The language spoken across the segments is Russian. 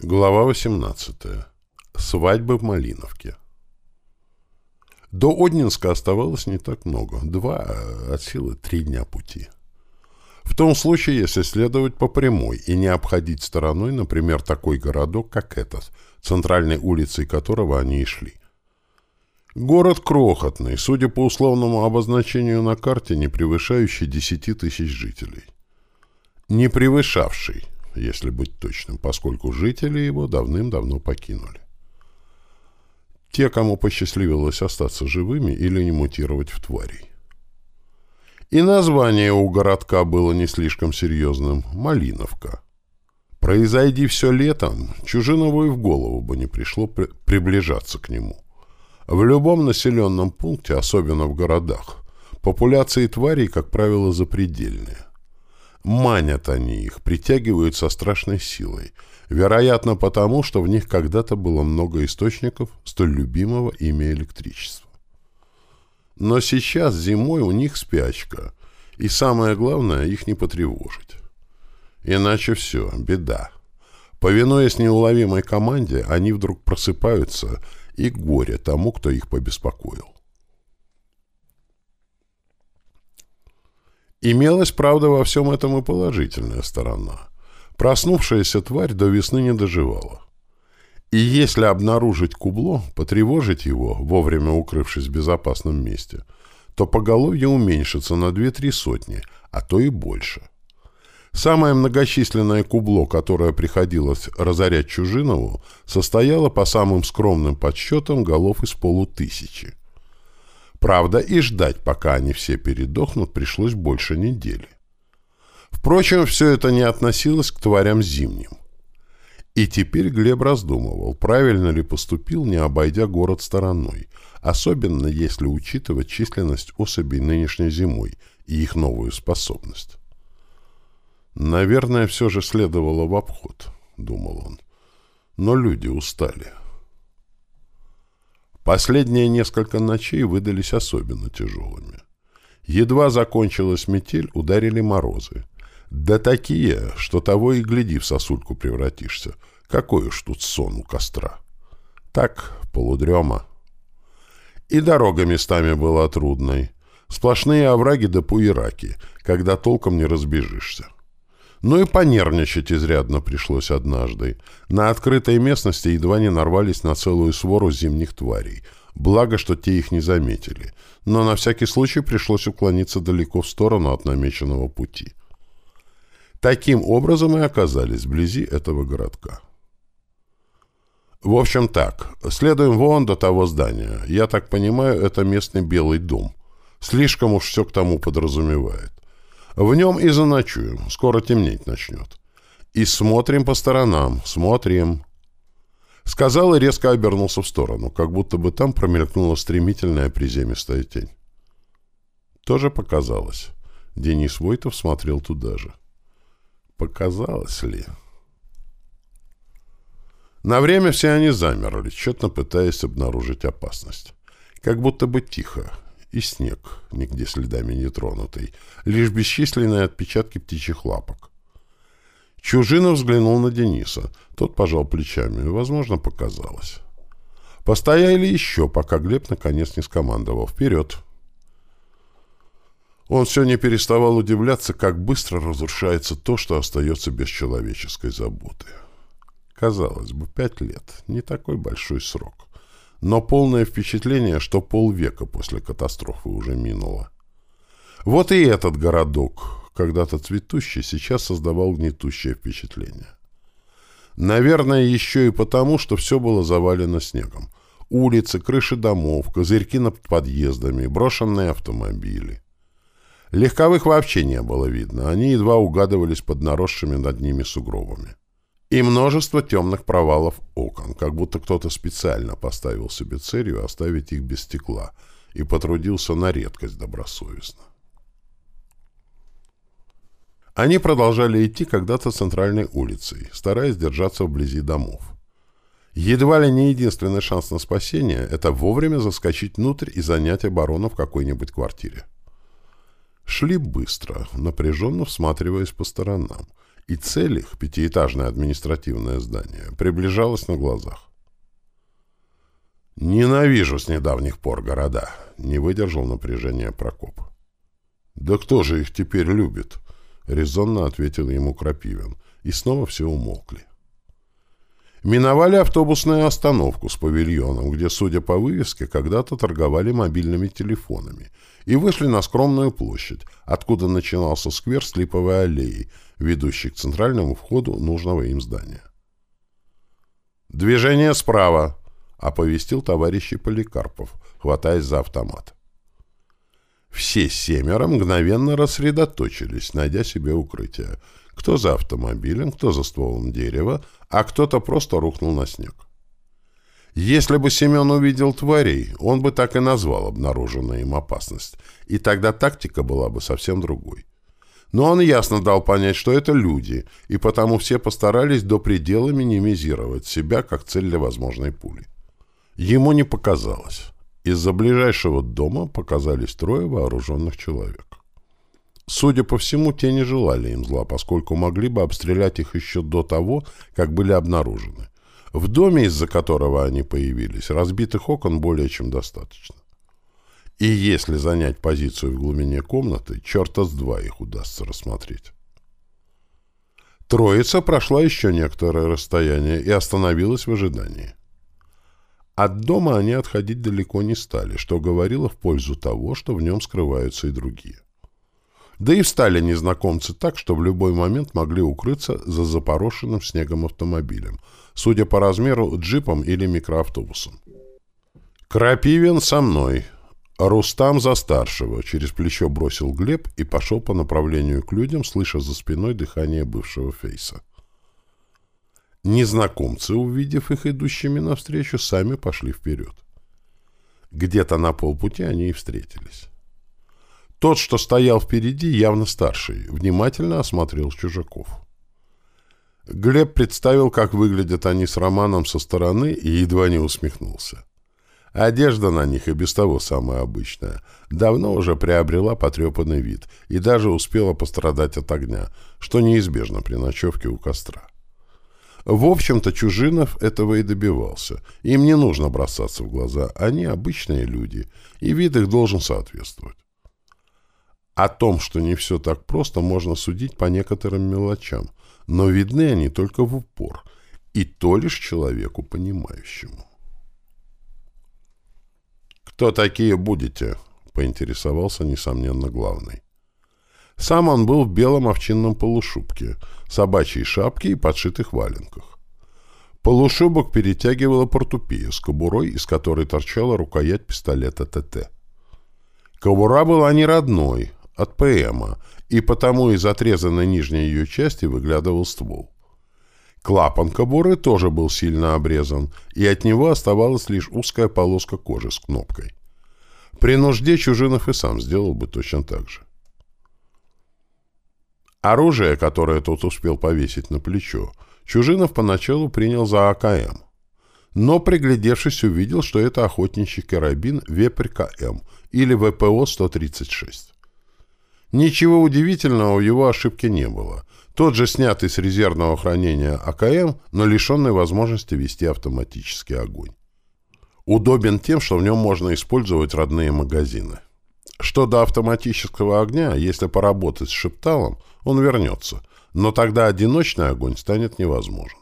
Глава 18. Свадьбы в Малиновке. До Однинска оставалось не так много. Два, а от силы три дня пути. В том случае, если следовать по прямой и не обходить стороной, например, такой городок, как этот, центральной улицей которого они и шли. Город крохотный, судя по условному обозначению на карте, не превышающий 10 тысяч жителей. Не превышавший – если быть точным, поскольку жители его давным-давно покинули. Те, кому посчастливилось остаться живыми или не мутировать в тварей. И название у городка было не слишком серьезным — Малиновка. Произойди все летом, Чужинову и в голову бы не пришло при приближаться к нему. В любом населенном пункте, особенно в городах, популяции тварей, как правило, запредельные. Манят они их, притягивают со страшной силой. Вероятно, потому, что в них когда-то было много источников столь любимого ими электричества. Но сейчас зимой у них спячка, и самое главное, их не потревожить. Иначе все, беда. Повинуясь неуловимой команде, они вдруг просыпаются, и горе тому, кто их побеспокоил. Имелась, правда, во всем этом и положительная сторона. Проснувшаяся тварь до весны не доживала. И если обнаружить кубло, потревожить его, вовремя укрывшись в безопасном месте, то поголовье уменьшится на 2-3 сотни, а то и больше. Самое многочисленное кубло, которое приходилось разорять Чужинову, состояло по самым скромным подсчетам голов из полутысячи. Правда, и ждать, пока они все передохнут, пришлось больше недели. Впрочем, все это не относилось к тварям зимним. И теперь Глеб раздумывал, правильно ли поступил, не обойдя город стороной, особенно если учитывать численность особей нынешней зимой и их новую способность. «Наверное, все же следовало в обход», — думал он. «Но люди устали». Последние несколько ночей выдались особенно тяжелыми. Едва закончилась метель, ударили морозы. Да такие, что того и гляди в сосульку превратишься. Какой уж тут сон у костра. Так, полудрема. И дорога местами была трудной. Сплошные овраги да пуераки, когда толком не разбежишься. Ну и понервничать изрядно пришлось однажды. На открытой местности едва не нарвались на целую свору зимних тварей. Благо, что те их не заметили. Но на всякий случай пришлось уклониться далеко в сторону от намеченного пути. Таким образом и оказались вблизи этого городка. В общем так, следуем вон до того здания. Я так понимаю, это местный Белый дом. Слишком уж все к тому подразумевает. В нем и заночуем, скоро темнеть начнет. И смотрим по сторонам, смотрим. Сказал и резко обернулся в сторону, как будто бы там промелькнула стремительная приземистая тень. Тоже показалось. Денис Войтов смотрел туда же. Показалось ли? На время все они замерли, тщетно пытаясь обнаружить опасность. Как будто бы тихо, и снег, нигде следами не тронутый, лишь бесчисленные отпечатки птичьих лапок. Чужинов взглянул на Дениса. Тот пожал плечами. Возможно, показалось. Постояли еще, пока Глеб наконец не скомандовал. «Вперед!» Он все не переставал удивляться, как быстро разрушается то, что остается без человеческой заботы. Казалось бы, пять лет — не такой большой срок но полное впечатление, что полвека после катастрофы уже минуло. Вот и этот городок, когда-то цветущий, сейчас создавал гнетущее впечатление. Наверное, еще и потому, что все было завалено снегом. Улицы, крыши домов, козырьки над подъездами, брошенные автомобили. Легковых вообще не было видно, они едва угадывались под наросшими над ними сугробами. И множество темных провалов окон, как будто кто-то специально поставил себе целью оставить их без стекла и потрудился на редкость добросовестно. Они продолжали идти когда-то центральной улицей, стараясь держаться вблизи домов. Едва ли не единственный шанс на спасение — это вовремя заскочить внутрь и занять оборону в какой-нибудь квартире. Шли быстро, напряженно всматриваясь по сторонам, И цель их, пятиэтажное административное здание, приближалась на глазах. «Ненавижу с недавних пор города», — не выдержал напряжения Прокоп. «Да кто же их теперь любит?» — резонно ответил ему Крапивин. И снова все умолкли. Миновали автобусную остановку с павильоном, где, судя по вывеске, когда-то торговали мобильными телефонами, и вышли на скромную площадь, откуда начинался сквер с липовой аллеей, ведущий к центральному входу нужного им здания. «Движение справа!» — оповестил товарищ Поликарпов, хватаясь за автомат. Все семеро мгновенно рассредоточились, найдя себе укрытие. Кто за автомобилем, кто за стволом дерева, а кто-то просто рухнул на снег. Если бы Семен увидел тварей, он бы так и назвал обнаруженную им опасность, и тогда тактика была бы совсем другой. Но он ясно дал понять, что это люди, и потому все постарались до предела минимизировать себя как цель для возможной пули. Ему не показалось. Из-за ближайшего дома показались трое вооруженных человек. Судя по всему, те не желали им зла, поскольку могли бы обстрелять их еще до того, как были обнаружены. В доме, из-за которого они появились, разбитых окон более чем достаточно. И если занять позицию в глубине комнаты, черта с два их удастся рассмотреть. Троица прошла еще некоторое расстояние и остановилась в ожидании. От дома они отходить далеко не стали, что говорило в пользу того, что в нем скрываются и другие. Да и встали незнакомцы так, что в любой момент могли укрыться за запорошенным снегом автомобилем, судя по размеру, джипом или микроавтобусом. «Крапивин со мной. Рустам за старшего», — через плечо бросил Глеб и пошел по направлению к людям, слыша за спиной дыхание бывшего Фейса. Незнакомцы, увидев их идущими навстречу, сами пошли вперед. Где-то на полпути они и встретились. Тот, что стоял впереди, явно старший, внимательно осмотрел чужаков. Глеб представил, как выглядят они с Романом со стороны, и едва не усмехнулся. Одежда на них и без того самая обычная. Давно уже приобрела потрепанный вид и даже успела пострадать от огня, что неизбежно при ночевке у костра. В общем-то, Чужинов этого и добивался. Им не нужно бросаться в глаза. Они обычные люди, и вид их должен соответствовать. О том, что не все так просто, можно судить по некоторым мелочам, но видны они только в упор, и то лишь человеку понимающему. «Кто такие будете?» — поинтересовался, несомненно, главный. Сам он был в белом овчинном полушубке, собачьей шапке и подшитых валенках. Полушубок перетягивала портупея с кобурой, из которой торчала рукоять пистолета ТТ. Кобура была не родной, от ПМа, и потому из отрезанной нижней ее части выглядывал ствол. Клапан кобуры тоже был сильно обрезан, и от него оставалась лишь узкая полоска кожи с кнопкой. При нужде Чужинов и сам сделал бы точно так же. Оружие, которое тот успел повесить на плечо, Чужинов поначалу принял за АКМ. Но, приглядевшись, увидел, что это охотничий карабин Вепрь КМ или ВПО-136. Ничего удивительного в его ошибке не было. Тот же снятый с резервного хранения АКМ, но лишенный возможности вести автоматический огонь. Удобен тем, что в нем можно использовать родные магазины. Что до автоматического огня, если поработать с шепталом, он вернется, но тогда одиночный огонь станет невозможен.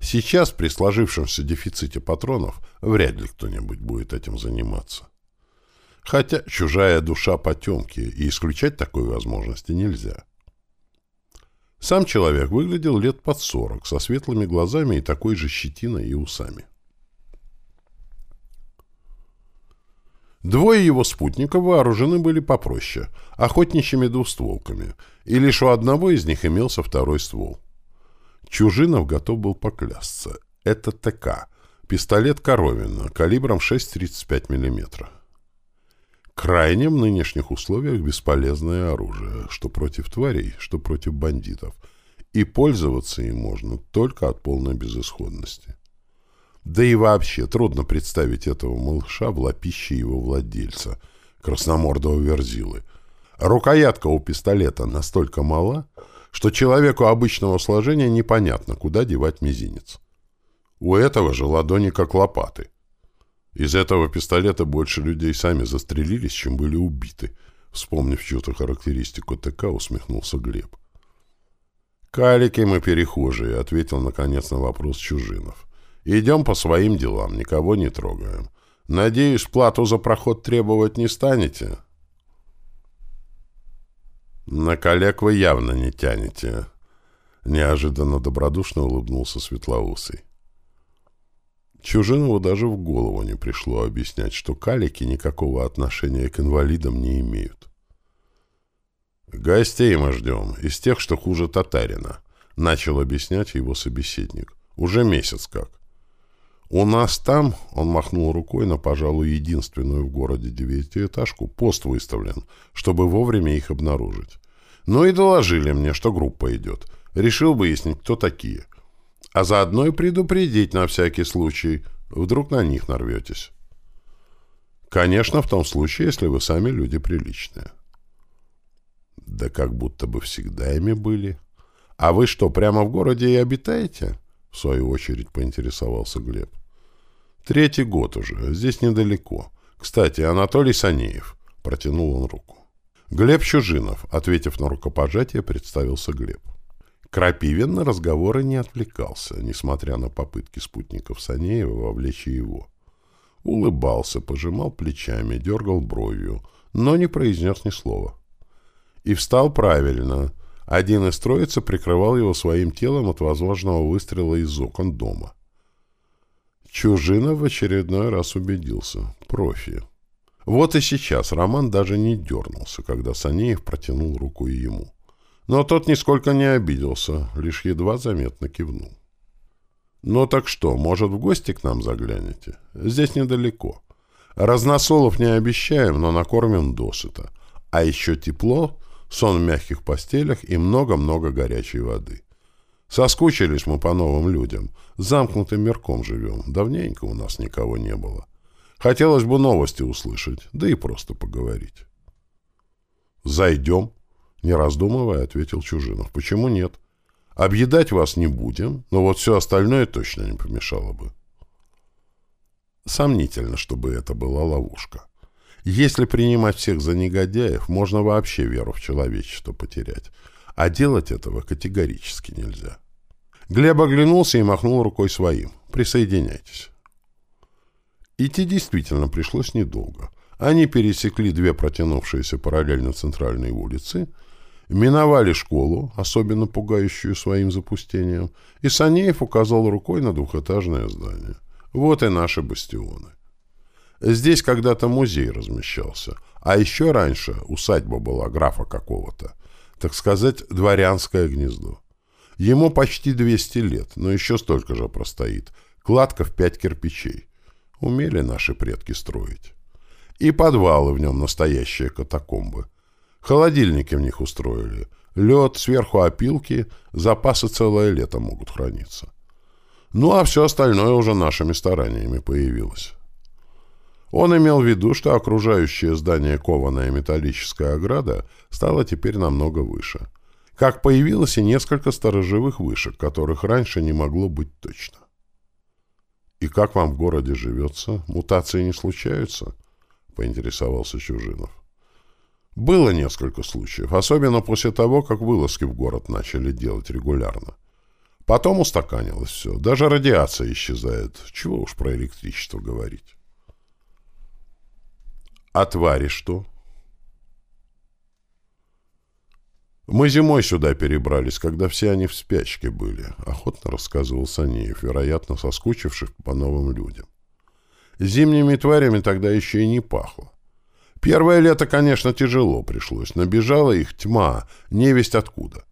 Сейчас, при сложившемся дефиците патронов, вряд ли кто-нибудь будет этим заниматься. Хотя чужая душа потемки, и исключать такой возможности нельзя. Сам человек выглядел лет под сорок, со светлыми глазами и такой же щетиной и усами. Двое его спутников вооружены были попроще, охотничьими двустволками, и лишь у одного из них имелся второй ствол. Чужинов готов был поклясться. Это ТК, пистолет Коровина, калибром 6,35 мм. Крайне в нынешних условиях бесполезное оружие, что против тварей, что против бандитов, и пользоваться им можно только от полной безысходности. Да и вообще трудно представить этого малыша в лапище его владельца, красномордого верзилы. Рукоятка у пистолета настолько мала, что человеку обычного сложения непонятно, куда девать мизинец. У этого же ладони как лопаты. Из этого пистолета больше людей сами застрелились, чем были убиты. Вспомнив чью-то характеристику ТК, усмехнулся Глеб. «Калики мы перехожие», — ответил наконец на вопрос Чужинов. «Идем по своим делам, никого не трогаем. Надеюсь, плату за проход требовать не станете?» «На коллег вы явно не тянете», — неожиданно добродушно улыбнулся Светлоусый. Чужинову даже в голову не пришло объяснять, что калики никакого отношения к инвалидам не имеют. «Гостей мы ждем, из тех, что хуже татарина», — начал объяснять его собеседник. «Уже месяц как. У нас там, — он махнул рукой на, пожалуй, единственную в городе девятиэтажку, — пост выставлен, чтобы вовремя их обнаружить. Ну и доложили мне, что группа идет. Решил выяснить, кто такие. А заодно и предупредить на всякий случай. Вдруг на них нарветесь. Конечно, в том случае, если вы сами люди приличные. Да как будто бы всегда ими были. А вы что, прямо в городе и обитаете? В свою очередь поинтересовался Глеб. Третий год уже, здесь недалеко. Кстати, Анатолий Санеев. Протянул он руку. Глеб Чужинов, ответив на рукопожатие, представился Глеб. Крапивин на разговоры не отвлекался, несмотря на попытки спутников Санеева вовлечь его. Улыбался, пожимал плечами, дергал бровью, но не произнес ни слова. И встал правильно. Один из троицы прикрывал его своим телом от возможного выстрела из окон дома. Чужинов в очередной раз убедился. Профи. Вот и сейчас Роман даже не дернулся, когда Санеев протянул руку ему. Но тот нисколько не обиделся, лишь едва заметно кивнул. «Ну так что, может, в гости к нам заглянете? Здесь недалеко. Разносолов не обещаем, но накормим досыта. А еще тепло, сон в мягких постелях и много-много горячей воды. Соскучились мы по новым людям. Замкнутым мирком живем. Давненько у нас никого не было. Хотелось бы новости услышать, да и просто поговорить». «Зайдем», не раздумывая, ответил Чужинов. Почему нет? Объедать вас не будем, но вот все остальное точно не помешало бы. Сомнительно, чтобы это была ловушка. Если принимать всех за негодяев, можно вообще веру в человечество потерять. А делать этого категорически нельзя. Глеб оглянулся и махнул рукой своим. «Присоединяйтесь». Идти действительно пришлось недолго. Они пересекли две протянувшиеся параллельно центральные улицы — Миновали школу, особенно пугающую своим запустением, и Санеев указал рукой на двухэтажное здание. Вот и наши бастионы. Здесь когда-то музей размещался, а еще раньше усадьба была графа какого-то, так сказать, дворянское гнездо. Ему почти 200 лет, но еще столько же простоит. Кладка в пять кирпичей. Умели наши предки строить. И подвалы в нем настоящие катакомбы – Холодильники в них устроили. Лед, сверху опилки, запасы целое лето могут храниться. Ну, а все остальное уже нашими стараниями появилось. Он имел в виду, что окружающее здание кованая металлическая ограда стала теперь намного выше. Как появилось и несколько сторожевых вышек, которых раньше не могло быть точно. «И как вам в городе живется? Мутации не случаются?» — поинтересовался Чужинов. Было несколько случаев, особенно после того, как вылазки в город начали делать регулярно. Потом устаканилось все. Даже радиация исчезает. Чего уж про электричество говорить. А твари что? Мы зимой сюда перебрались, когда все они в спячке были, охотно рассказывал Санеев, вероятно, соскучивших по новым людям. Зимними тварями тогда еще и не пахло. Первое лето, конечно, тяжело пришлось. Набежала их тьма, невесть откуда.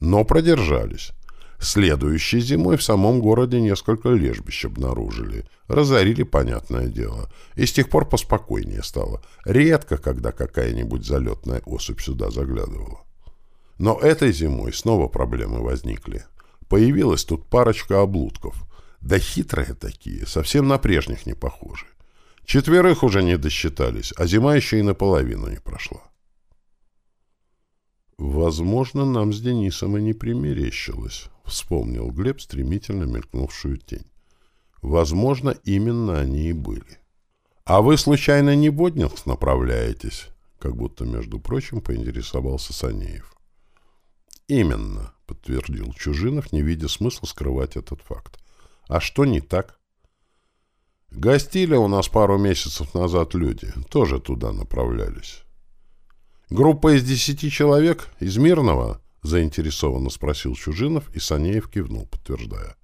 Но продержались. Следующей зимой в самом городе несколько лежбищ обнаружили. Разорили, понятное дело. И с тех пор поспокойнее стало. Редко, когда какая-нибудь залетная особь сюда заглядывала. Но этой зимой снова проблемы возникли. Появилась тут парочка облудков. Да хитрые такие, совсем на прежних не похожи. Четверых уже не досчитались, а зима еще и наполовину не прошла. Возможно, нам с Денисом и не примерещилось, вспомнил Глеб стремительно мелькнувшую тень. Возможно, именно они и были. А вы, случайно, не в Боднинск направляетесь? Как будто, между прочим, поинтересовался Санеев. Именно, подтвердил Чужинов, не видя смысла скрывать этот факт. А что не так? Гостили у нас пару месяцев назад люди, тоже туда направлялись. Группа из десяти человек, из Мирного, заинтересованно спросил Чужинов, и Санеев кивнул, подтверждая.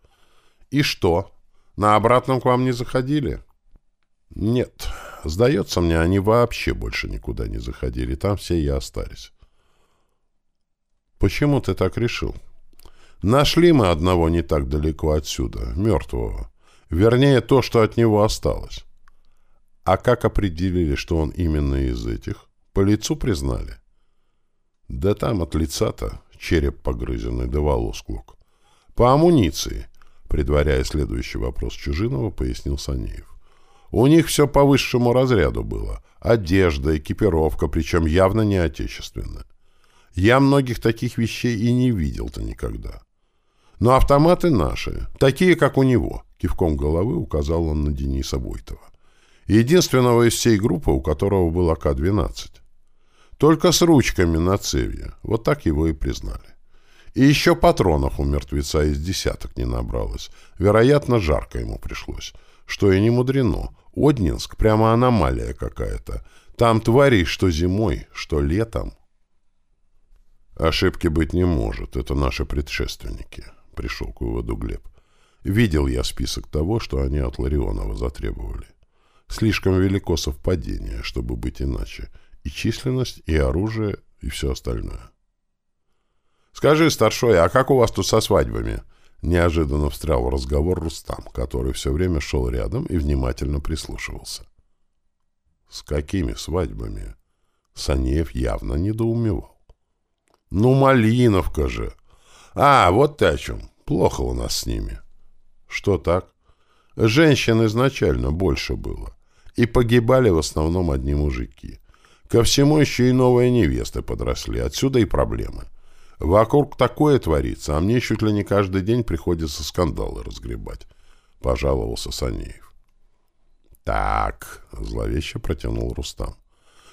И что? На обратном к вам не заходили? Нет. Сдается мне, они вообще больше никуда не заходили. Там все и остались. Почему ты так решил? Нашли мы одного не так далеко отсюда, мертвого. Вернее, то, что от него осталось. А как определили, что он именно из этих? По лицу признали? Да там от лица-то череп погрызенный, да волос клок. По амуниции. Предваряя следующий вопрос Чужинова, пояснил Санеев. У них все по высшему разряду было. Одежда, экипировка, причем явно не отечественная. Я многих таких вещей и не видел-то никогда. Но автоматы наши, такие, как у него, кивком головы указал он на Дениса Войтова. Единственного из всей группы, у которого был АК-12. Только с ручками на цевье. Вот так его и признали. И еще патронов у мертвеца из десяток не набралось. Вероятно, жарко ему пришлось. Что и не мудрено. Однинск — прямо аномалия какая-то. Там твари что зимой, что летом. Ошибки быть не может. Это наши предшественники. Пришел к выводу Глеб. Видел я список того, что они от Ларионова затребовали. Слишком велико совпадение, чтобы быть иначе. И численность, и оружие, и все остальное. «Скажи, старшой, а как у вас тут со свадьбами?» Неожиданно встрял в разговор Рустам, который все время шел рядом и внимательно прислушивался. «С какими свадьбами?» Санеев явно недоумевал. «Ну, Малиновка же!» «А, вот ты о чем. Плохо у нас с ними». «Что так?» «Женщин изначально больше было. И погибали в основном одни мужики. Ко всему еще и новые невесты подросли. Отсюда и проблемы. Вокруг такое творится, а мне чуть ли не каждый день приходится скандалы разгребать», — пожаловался Санеев. «Так», — зловеще протянул Рустам.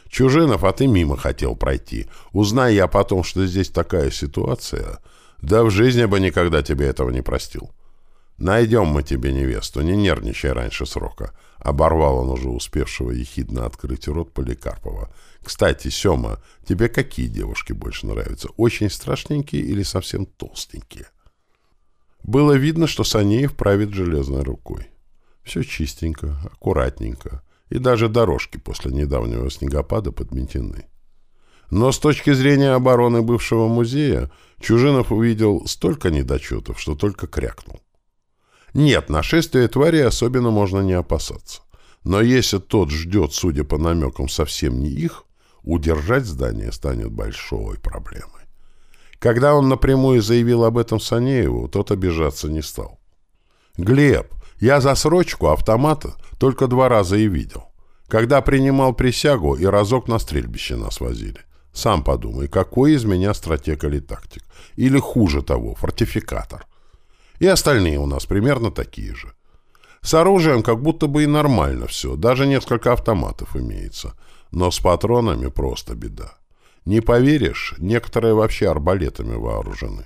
«Чужинов, а ты мимо хотел пройти. Узнай я потом, что здесь такая ситуация, да в жизни бы никогда тебе этого не простил. Найдем мы тебе невесту, не нервничай раньше срока», — оборвал он уже успевшего ехидно открыть рот Поликарпова — кстати, Сёма, тебе какие девушки больше нравятся? Очень страшненькие или совсем толстенькие? Было видно, что Санеев правит железной рукой. Все чистенько, аккуратненько. И даже дорожки после недавнего снегопада подметены. Но с точки зрения обороны бывшего музея, Чужинов увидел столько недочетов, что только крякнул. Нет, нашествия твари особенно можно не опасаться. Но если тот ждет, судя по намекам, совсем не их, удержать здание станет большой проблемой. Когда он напрямую заявил об этом Санееву, тот обижаться не стал. «Глеб, я за срочку автомата только два раза и видел. Когда принимал присягу и разок на стрельбище нас возили. Сам подумай, какой из меня стратег или тактик? Или хуже того, фортификатор? И остальные у нас примерно такие же. С оружием как будто бы и нормально все, даже несколько автоматов имеется. Но с патронами просто беда. Не поверишь, некоторые вообще арбалетами вооружены.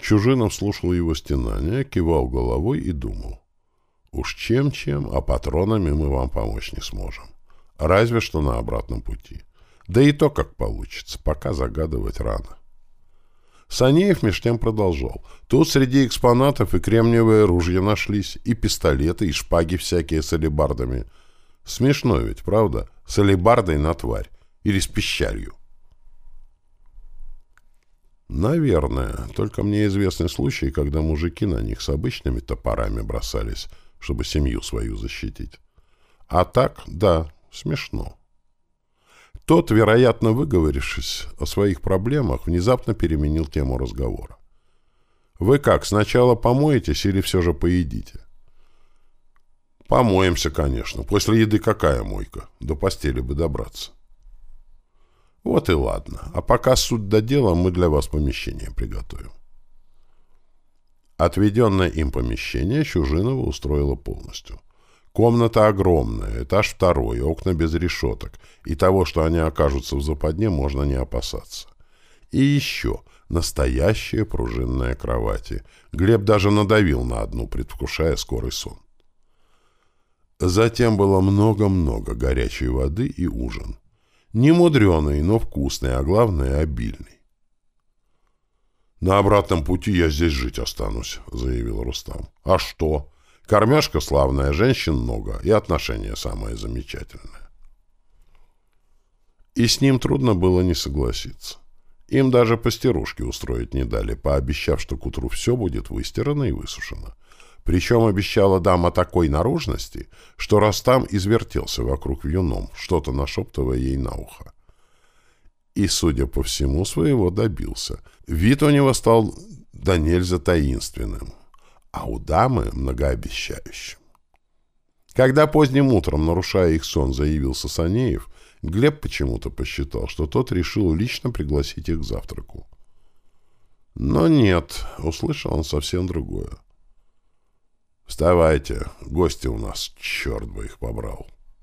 Чужинов слушал его стенания, кивал головой и думал. Уж чем-чем, а патронами мы вам помочь не сможем. Разве что на обратном пути. Да и то, как получится, пока загадывать рано. Санеев меж тем продолжал. Тут среди экспонатов и кремниевые ружья нашлись, и пистолеты, и шпаги всякие с алебардами — Смешно ведь, правда? С алебардой на тварь. Или с пищалью. Наверное. Только мне известны случаи, когда мужики на них с обычными топорами бросались, чтобы семью свою защитить. А так, да, смешно. Тот, вероятно, выговорившись о своих проблемах, внезапно переменил тему разговора. «Вы как, сначала помоетесь или все же поедите?» Помоемся, конечно. После еды какая мойка? До постели бы добраться. Вот и ладно. А пока суть до дела, мы для вас помещение приготовим. Отведенное им помещение Чужинова устроило полностью. Комната огромная, этаж второй, окна без решеток, и того, что они окажутся в западне, можно не опасаться. И еще настоящие пружинные кровати. Глеб даже надавил на одну, предвкушая скорый сон. Затем было много-много горячей воды и ужин. Не мудреный, но вкусный, а главное — обильный. «На обратном пути я здесь жить останусь», — заявил Рустам. «А что? Кормяшка славная, женщин много, и отношения самое замечательное». И с ним трудно было не согласиться. Им даже постирушки устроить не дали, пообещав, что к утру все будет выстирано и высушено. Причем обещала дама такой наружности, что Растам извертелся вокруг вьюном, что-то нашептывая ей на ухо. И, судя по всему, своего добился. Вид у него стал да нельзя таинственным, а у дамы многообещающим. Когда поздним утром, нарушая их сон, заявился Санеев, Глеб почему-то посчитал, что тот решил лично пригласить их к завтраку. Но нет, услышал он совсем другое. «Вставайте, гости у нас, черт бы их побрал».